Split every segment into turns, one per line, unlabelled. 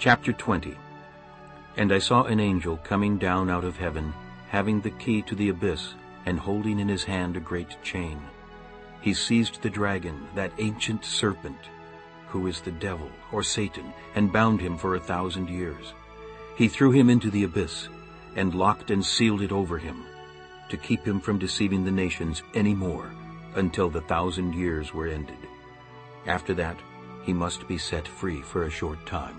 Chapter 20 And I saw an angel coming down out of heaven, having the key to the abyss, and holding in his hand a great chain. He seized the dragon, that ancient serpent, who is the devil, or Satan, and bound him for a thousand years. He threw him into the abyss, and locked and sealed it over him, to keep him from deceiving the nations any more, until the thousand years were ended. After that, he must be set free for a short time.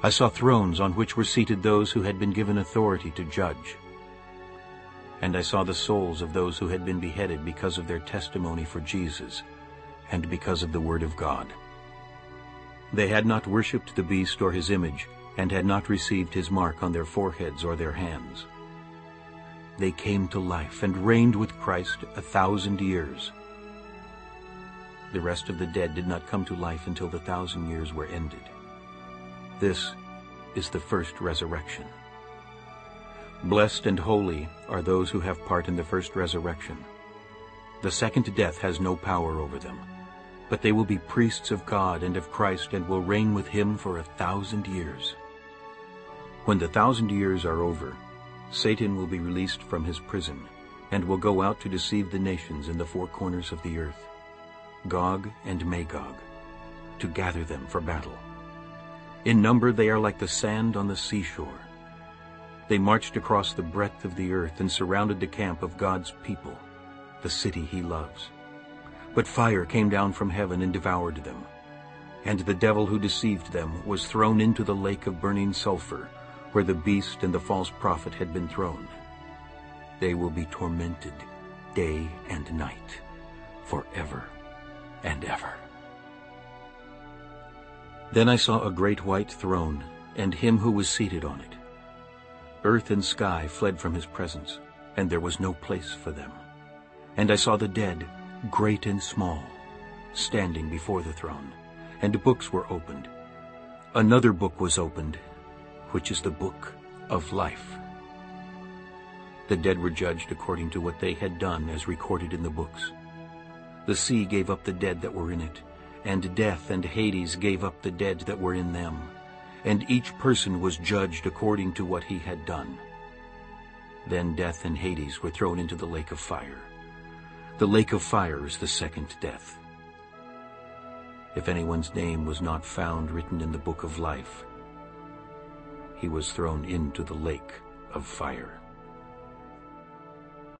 I saw thrones on which were seated those who had been given authority to judge. And I saw the souls of those who had been beheaded because of their testimony for Jesus and because of the word of God. They had not worshipped the beast or his image and had not received his mark on their foreheads or their hands. They came to life and reigned with Christ a thousand years. The rest of the dead did not come to life until the thousand years were ended. This is the first resurrection. Blessed and holy are those who have part in the first resurrection. The second death has no power over them, but they will be priests of God and of Christ and will reign with him for a thousand years. When the thousand years are over, Satan will be released from his prison and will go out to deceive the nations in the four corners of the earth, Gog and Magog, to gather them for battle. In number they are like the sand on the seashore. They marched across the breadth of the earth and surrounded the camp of God's people, the city he loves. But fire came down from heaven and devoured them. And the devil who deceived them was thrown into the lake of burning sulfur, where the beast and the false prophet had been thrown. They will be tormented day and night, forever and ever. Then I saw a great white throne, and him who was seated on it. Earth and sky fled from his presence, and there was no place for them. And I saw the dead, great and small, standing before the throne, and books were opened. Another book was opened, which is the book of life. The dead were judged according to what they had done as recorded in the books. The sea gave up the dead that were in it, and death and Hades gave up the dead that were in them, and each person was judged according to what he had done. Then death and Hades were thrown into the lake of fire. The lake of fire is the second death. If anyone's name was not found written in the book of life, he was thrown into the lake of fire.